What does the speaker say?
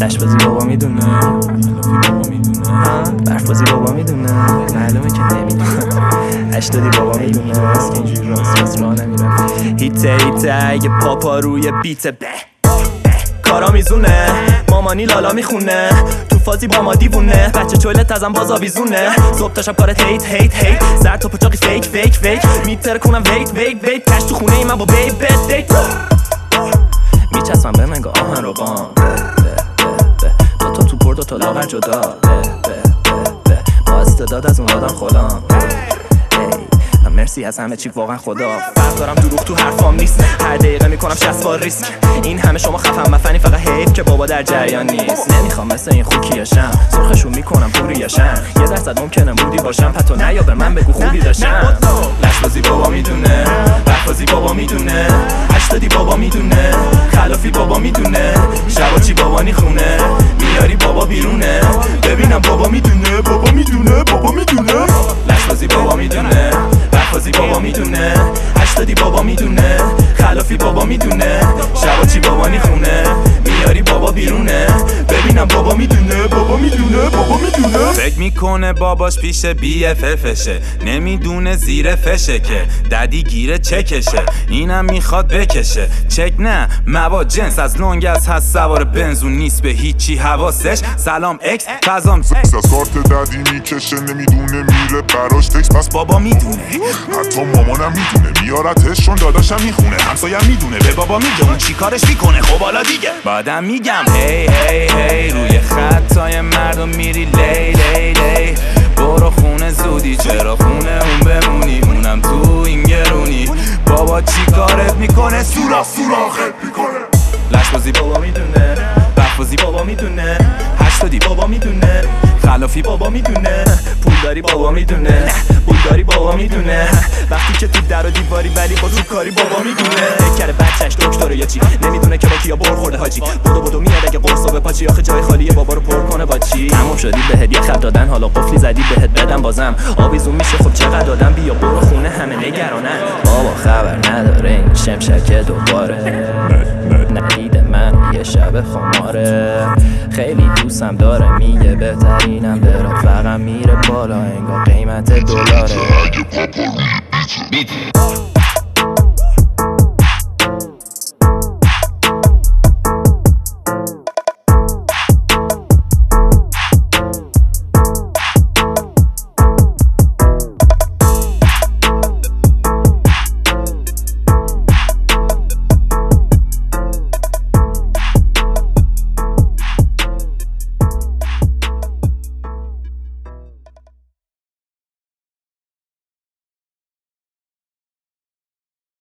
دش بازی بابا می‌دونه. برف بازی بابا می‌دونه. معلومه که نمی‌دونه. اشتادی بابا می‌دونه. از که اینجوری راست راست راه نمیرم. هیته هیته اگه پاپا روی بیت به. کارا میزونه. مامانی لالا می‌خونه. تو فازی با ما دیوونه. بچه چوله تزم باز آویزونه صبح تا شب کارت هیت هیت هیت. زر تا پچاقی فیک فیک فیک. میتر کنم ویت ویت ویت کش تو خونه ای من با بیت بیت دیت میچسبم به منگاه آهن رو بام. دو تا تو پر دو تا لاغر جدا. با استعداد از اون آدم خلام. مرسی از همه چی. واقعا خدا. فرق دارم دروغ تو حرفام نیست. هر دقیقه می‌کنم 60 بار ریسک. این همه شما خفم مفنی فقط حیف که بابا در جریان نیست. نمی‌خوام مثل این خوکیاشم سرخشون می‌کنم پوریاشم یه درصد ممکنه مودی باشم. پتو نیا به من بگو خوبی داشتم. لشبازی بابا می‌دونه. برفازی بابا می‌دونه. هشتادی بابا می‌دونه. خلافی بابا می‌دونه. شباچی بابا خونه. میاری بابا بیرونه. ببینم بابا هشتادی بابا می‌دونه خلافی بابا می‌دونه شباچی بابا خونه میاری بابا بیرونه ببینم بابا می‌دونه بابا می‌دونه بابا می‌دونه. فکر می‌کنه باباش پیش بی فشه نمی‌دونه زیر فشه که ددی گیره چکشه. اینم می‌خواد بکشه. چک نه مواد جنس از لونگس هست سوار بنزون نیست به هیچی حواسش. سلام اکس فضام از کارت ددی می‌کشه نمی‌دونه میره براش تکس. پس بابا می‌دونه. حتی مامانم می‌دونه. میارتش چون داداشم می‌خونه. همسایم می‌دونه. به بابا میگه اون چی کارش می‌کنه؟ خب حالا دیگه. بعدم میگم هی هی هی روی خطای مردم میری لی لی لی. برو خونه زودی چرا خونه اون بمونی؟ اونم تو این گرونی. بابا چی کارت می‌کنه؟ سورا سوراخت می‌کنه لشبازی بابا می‌دونه برفازی بابا می‌دونه. هشتادی بابا می‌دونه خلافی بابا می‌دونه. پولداری بابا می‌دونه پولداری بابا می‌دونه. که تو در و دیواری ولی با تو کاری بابا می‌دونه. کره بچهش دکتره یا چی؟ نمی‌دونه که با کیا بر خورده حاجی. بودو بودو میاد اگه قرصا به پاچی. آخه جای خالیه بابا رو پر کنه با چی؟ تموم شدی بهت یه خط دادن. حالا قفلی زدی بهت بدم بازم. آویزون میشه خب چقدر دادم بیا برو خونه همه نگرانن. بابا خبر نداره این شمشک دوباره. ندید من یه شب خماره. خیلی دوستم داره میگه بهترینم. برا فقط میره بالا انگار قیمت دلاره. اگه پاپا روی بیته